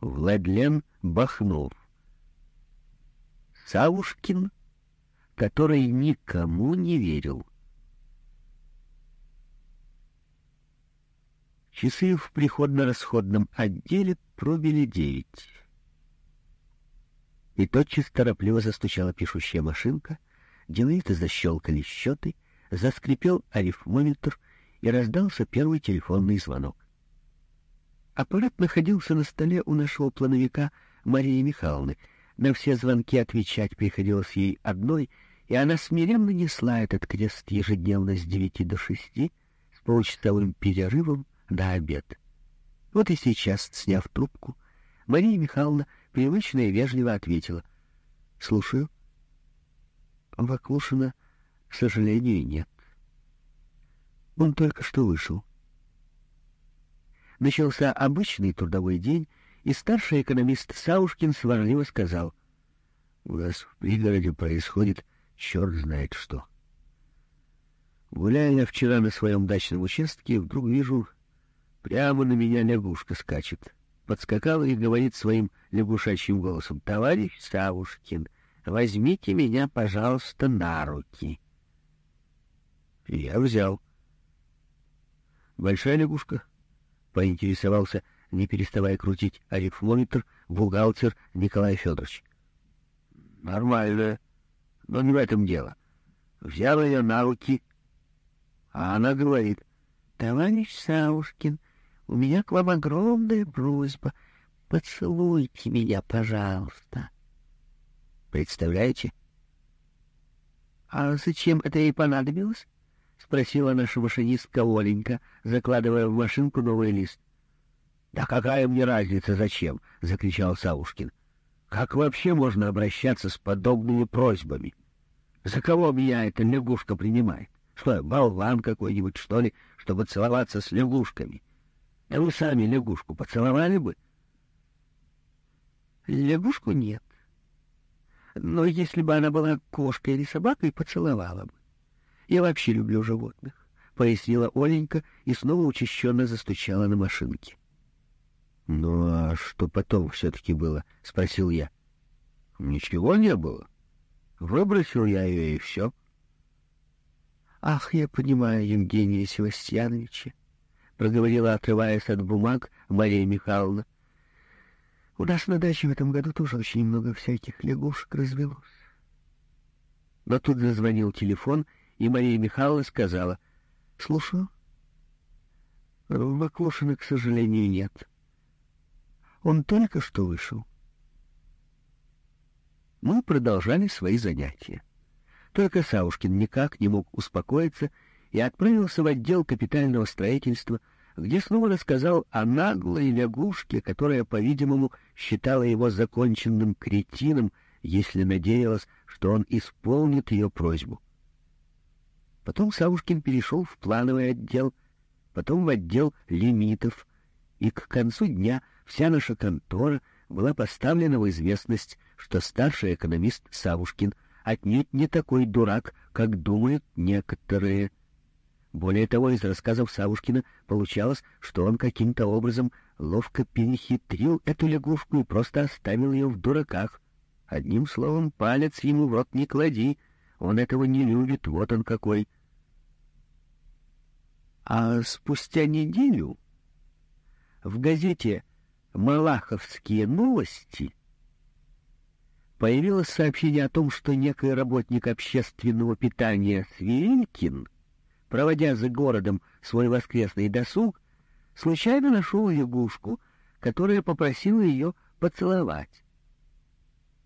Владлен Бахнов. Савушкин, который никому не верил. Часы в приходно-расходном отделе пробили девять. И тотчас торопливо застучала пишущая машинка, деловито защелкали счеты, заскрипел арифмометр, и раздался первый телефонный звонок. Аппарат находился на столе у нашего плановика Марии Михайловны. На все звонки отвечать приходилось ей одной, и она смиренно несла этот крест ежедневно с девяти до шести, с получасовым перерывом до обед. Вот и сейчас, сняв трубку, Мария Михайловна привычно и вежливо ответила. — Слушаю. Ваклушина, к сожалению, нет. Он только что вышел. Начался обычный трудовой день, и старший экономист Саушкин сварливо сказал, «У нас в пригороде происходит черт знает что». Гуляя я вчера на своем дачном участке, вдруг вижу, прямо на меня лягушка скачет. Подскакала и говорит своим лягушачьим голосом, «Товарищ Савушкин, возьмите меня, пожалуйста, на руки». Я взял. Большая лягушка? Поинтересовался, не переставая крутить арифмометр, бухгалтер Николай Федорович. Нормальная, но не в этом дело. Взял ее на руки, а она говорит, «Товарищ Саушкин, у меня к вам огромная просьба. Поцелуйте меня, пожалуйста». Представляете? А зачем это ей понадобилось? — спросила наша машинистка Оленька, закладывая в машинку новый лист. — Да какая мне разница, зачем? — закричал Саушкин. — Как вообще можно обращаться с подобными просьбами? За кого меня эта лягушка принимает? Что, болван какой-нибудь, что ли, чтобы целоваться с лягушками? Да вы сами лягушку поцеловали бы? — Лягушку нет. Но если бы она была кошкой или собакой, поцеловала бы. Я вообще люблю животных, — пояснила Оленька и снова учащенно застучала на машинке. — Ну, а что потом все-таки было? — спросил я. — Ничего не было. Выбросил я ее, и все. — Ах, я понимаю Евгения Севастьяновича, — проговорила, отрываясь от бумаг Мария Михайловна. — У нас на даче в этом году тоже очень много всяких лягушек развелось. Но тут зазвонил телефон, Мария Михайловна сказала, — Слушаю. Баклушина, к сожалению, нет. Он только что вышел. Мы продолжали свои занятия. Только Саушкин никак не мог успокоиться и отправился в отдел капитального строительства, где снова рассказал о наглой лягушке, которая, по-видимому, считала его законченным кретином, если надеялась, что он исполнит ее просьбу. Потом Савушкин перешел в плановый отдел, потом в отдел лимитов, и к концу дня вся наша контора была поставлена в известность, что старший экономист Савушкин отнюдь не такой дурак, как думают некоторые. Более того, из рассказов Савушкина получалось, что он каким-то образом ловко перехитрил эту лягушку и просто оставил ее в дураках. Одним словом, палец ему в рот не клади, он этого не любит, вот он какой. А спустя неделю в газете «Малаховские новости» появилось сообщение о том, что некий работник общественного питания Свиринкин, проводя за городом свой воскресный досуг, случайно нашел лягушку, которая попросила ее поцеловать.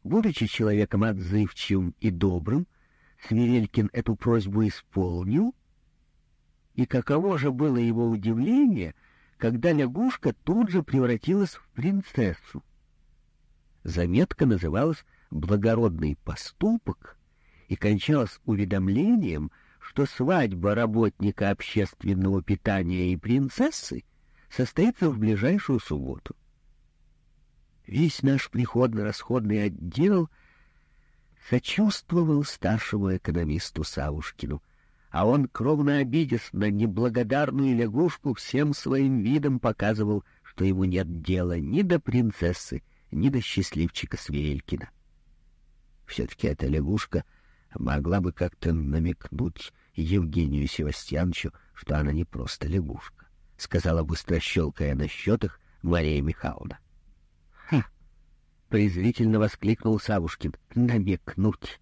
Будучи человеком отзывчивым и добрым, Свирелькин эту просьбу исполнил, и каково же было его удивление, когда лягушка тут же превратилась в принцессу. Заметка называлась «Благородный поступок» и кончалась уведомлением, что свадьба работника общественного питания и принцессы состоится в ближайшую субботу. Весь наш приходно-расходный отдел сочувствовал старшему экономисту Савушкину, а он, кровно обидясь на неблагодарную лягушку, всем своим видом показывал, что ему нет дела ни до принцессы, ни до счастливчика Свирелькина. Все-таки эта лягушка могла бы как-то намекнуть Евгению Севастьяновичу, что она не просто лягушка, — сказала быстро щелкая на счетах Мария Михайловна. — Ха! — презрительно воскликнул Савушкин. — Намекнуть!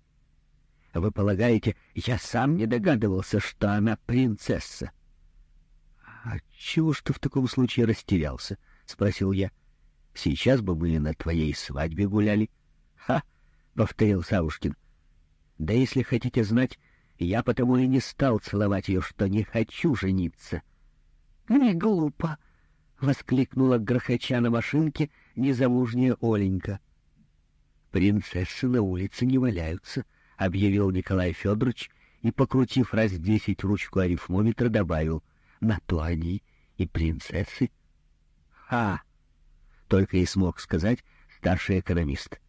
Вы полагаете, я сам не догадывался, что она принцесса? — А чего ж ты в таком случае растерялся? — спросил я. — Сейчас бы мы на твоей свадьбе гуляли. — Ха! — повторил Савушкин. — Да если хотите знать, я потому и не стал целовать ее, что не хочу жениться. — Не глупо! — воскликнула грохоча на машинке незамужняя Оленька. — Принцессы на улице не валяются, — объявил Николай Федорович и, покрутив раз десять ручку арифмометра, добавил. — На то они и принцессы. — Ха! — только и смог сказать старший экономист.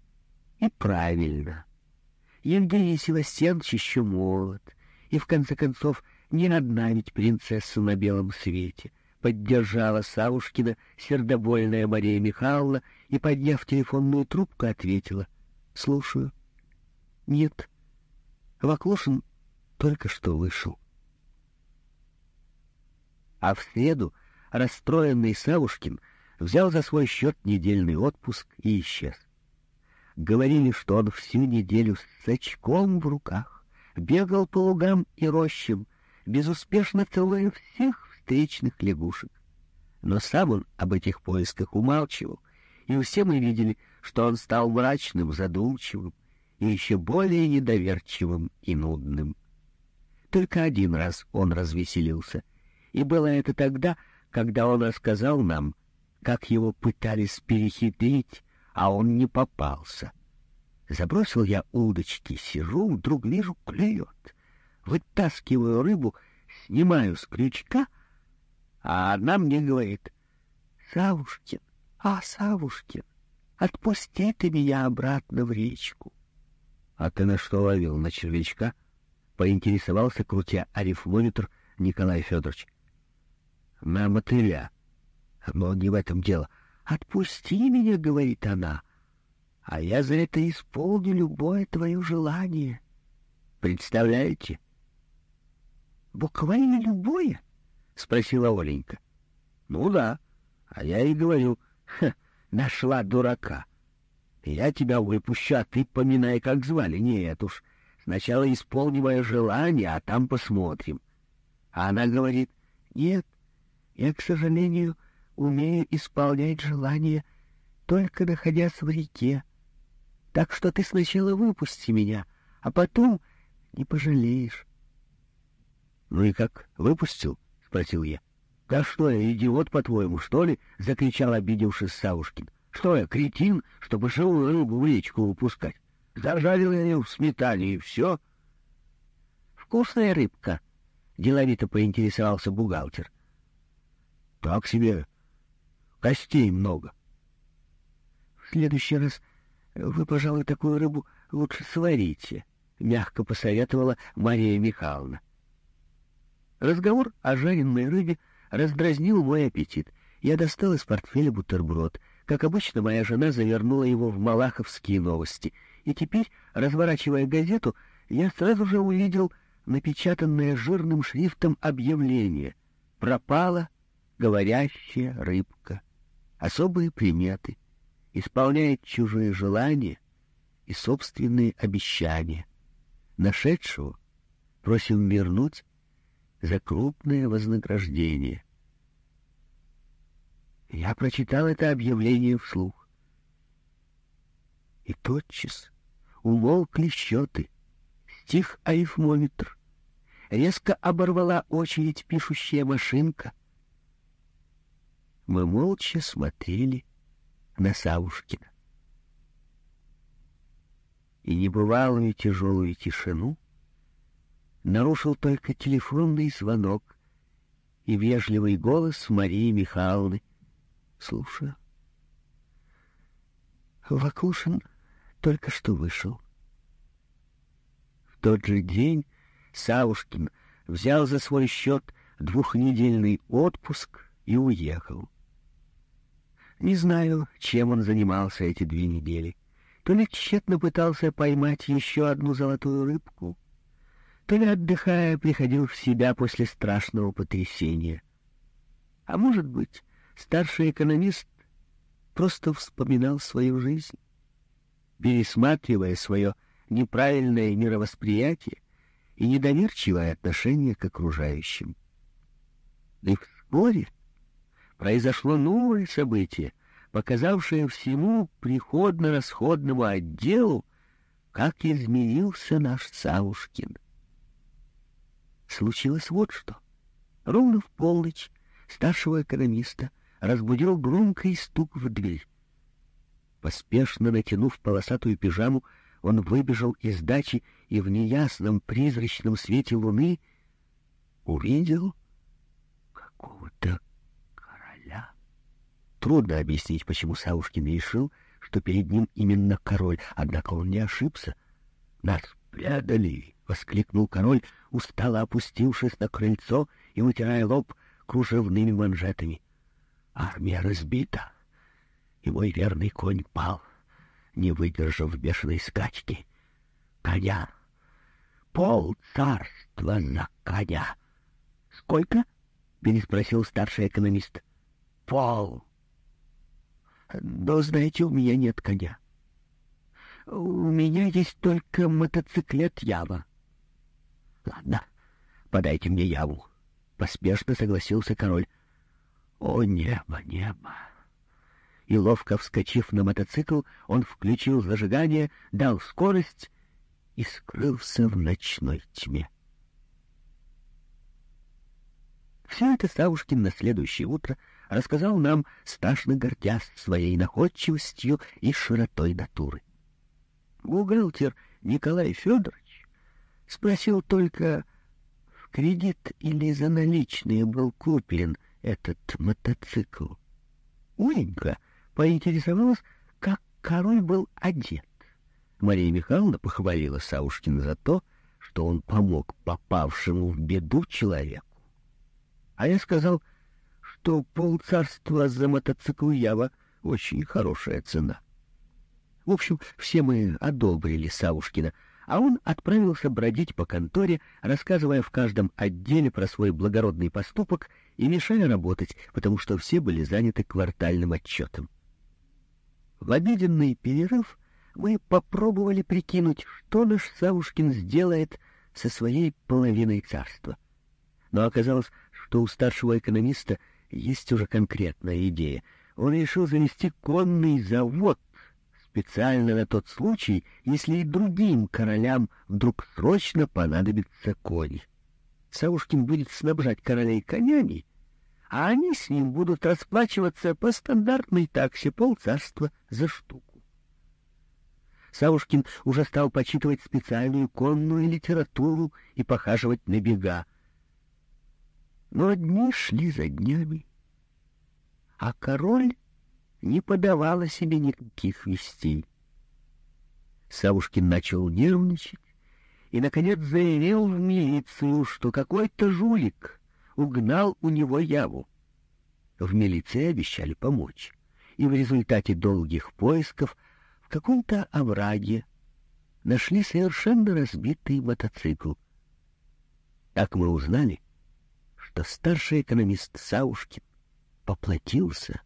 — И правильно. Евгений Севастьянович еще молод, и, в конце концов, не одна ведь принцесса на белом свете поддержала Савушкина сердобольная Мария Михайловна и, подняв телефонную трубку, ответила. — Слушаю. — Нет. Ваклушин только что вышел. А в среду расстроенный Савушкин взял за свой счет недельный отпуск и исчез. Говорили, что он всю неделю с очком в руках бегал по лугам и рощам, безуспешно целуя всех встречных лягушек. Но сам он об этих поисках умалчивал, и все мы видели, что он стал мрачным, задумчивым и еще более недоверчивым и нудным. Только один раз он развеселился, и было это тогда, когда он рассказал нам, как его пытались перехитрить, а он не попался. Забросил я удочки, сижу, вдруг вижу, клюет. Вытаскиваю рыбу, снимаю с крючка — а она мне говорит, «Савушкин, а, Савушкин, отпусти ты меня обратно в речку». «А ты на что ловил, на червячка?» — поинтересовался, крутя арифмометр Николай Федорович. «На мотыля. Но не в этом дело. Отпусти меня, — говорит она, — а я за это исполню любое твое желание. Представляете?» «Буквально любое?» — спросила Оленька. — Ну да. А я и говорю, нашла дурака. Я тебя выпущу, а ты поминай, как звали. Нет уж, сначала исполни мое желание, а там посмотрим. А она говорит, нет, я, к сожалению, умею исполнять желания, только находясь в реке. Так что ты сначала выпусти меня, а потом не пожалеешь. — Ну и как, выпустил? —— спросил я. — Да что я, идиот, по-твоему, что ли? — закричал, обидевшись Савушкин. — Что я, кретин, чтобы живую рыбу в речку выпускать? Зажарил я ее в сметане, и все. — Вкусная рыбка, — деловито поинтересовался бухгалтер. — Так себе. Костей много. — В следующий раз вы, пожалуй, такую рыбу лучше сварите, — мягко посоветовала Мария Михайловна. Разговор о жареной рыбе раздразнил мой аппетит. Я достал из портфеля бутерброд. Как обычно, моя жена завернула его в малаховские новости. И теперь, разворачивая газету, я сразу же увидел напечатанное жирным шрифтом объявление. Пропала говорящая рыбка. Особые приметы. Исполняет чужие желания и собственные обещания. Нашедшего просим вернуть за крупное вознаграждение. Я прочитал это объявление вслух. И тотчас умолкли счеты, стих арифмометр, резко оборвала очередь пишущая машинка. Мы молча смотрели на Савушкина. И небывалую тяжелую тишину — нарушил только телефонный звонок и вежливый голос Марии Михайловны. Слушаю. Вакушин только что вышел. В тот же день Савушкин взял за свой счет двухнедельный отпуск и уехал. Не знаю, чем он занимался эти две недели. То ли тщетно пытался поймать еще одну золотую рыбку, то отдыхая, приходил в себя после страшного потрясения. А может быть, старший экономист просто вспоминал свою жизнь, пересматривая свое неправильное мировосприятие и недоверчивое отношение к окружающим. И вскоре произошло новое событие, показавшее всему приходно-расходному отделу, как изменился наш Савушкин. Случилось вот что. Ровно в полночь старшего экономиста разбудил громкий стук в дверь. Поспешно натянув полосатую пижаму, он выбежал из дачи и в неясном призрачном свете луны увидел какого-то короля. Трудно объяснить, почему Саушкин решил, что перед ним именно король, однако он не ошибся. Нас предали! — воскликнул король, устало опустившись на крыльцо и вытирая лоб кружевными манжетами. Армия разбита, и мой верный конь пал, не выдержав бешеной скачки. Коня! Пол царства на коня! — Сколько? — переспросил старший экономист. — Пол. — Но, знаете, у меня нет коня. У меня есть только мотоциклет Ява. Ладно, подайте мне Яву. Поспешно согласился король. О, небо, небо! И ловко вскочив на мотоцикл, он включил зажигание, дал скорость и скрылся в ночной тьме. Все это Савушкин на следующее утро рассказал нам, страшно гордясь своей находчивостью и широтой натуры. Бухгалтер Николай Федорович спросил только, в кредит или за наличные был куплен этот мотоцикл. Оленька поинтересовалась, как король был одет. Мария Михайловна похвалила Саушкина за то, что он помог попавшему в беду человеку. А я сказал, что полцарства за мотоцикл Ява — очень хорошая цена. В общем, все мы одобрили Савушкина, а он отправился бродить по конторе, рассказывая в каждом отделе про свой благородный поступок и мешая работать, потому что все были заняты квартальным отчетом. В обеденный перерыв мы попробовали прикинуть, что наш Савушкин сделает со своей половиной царства. Но оказалось, что у старшего экономиста есть уже конкретная идея. Он решил завести конный завод специально на тот случай, если и другим королям вдруг срочно понадобится конь. Савушкин будет снабжать королей конями, а они с ним будут расплачиваться по стандартной таксе полцарства за штуку. Савушкин уже стал почитывать специальную конную литературу и похаживать на бега. Но дни шли за днями, а король не подавала себе никаких вестей. Савушкин начал нервничать и, наконец, заявил в милицию, что какой-то жулик угнал у него яву. В милиции обещали помочь, и в результате долгих поисков в каком-то овраге нашли совершенно разбитый мотоцикл. Так мы узнали, что старший экономист Саушкин поплатился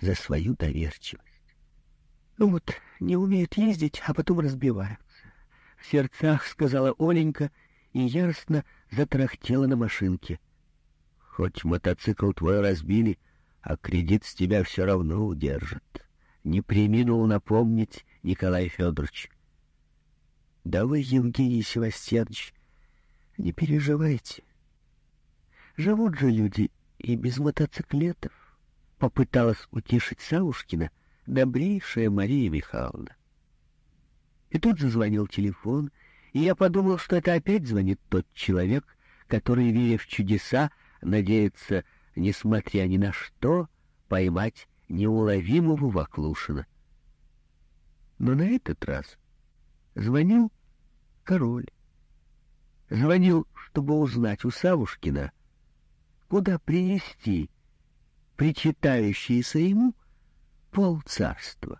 за свою доверчивость. Ну вот, не умеют ездить, а потом разбиваются. В сердцах сказала Оленька и яростно затрахтела на машинке. Хоть мотоцикл твой разбили, а кредит с тебя все равно удержат. Не приминул напомнить Николай Федорович. Да вы, Евгений Севастьянович, не переживайте. Живут же люди и без мотоциклетов попыталась утешить Савушкина добрейшая Мария Михайловна. И тут зазвонил телефон, и я подумал, что это опять звонит тот человек, который, веря в чудеса, надеется, несмотря ни на что, поймать неуловимого Ваклушина. Но на этот раз звонил король. Звонил, чтобы узнать у Савушкина, куда принести причитающиеся ему полцарства.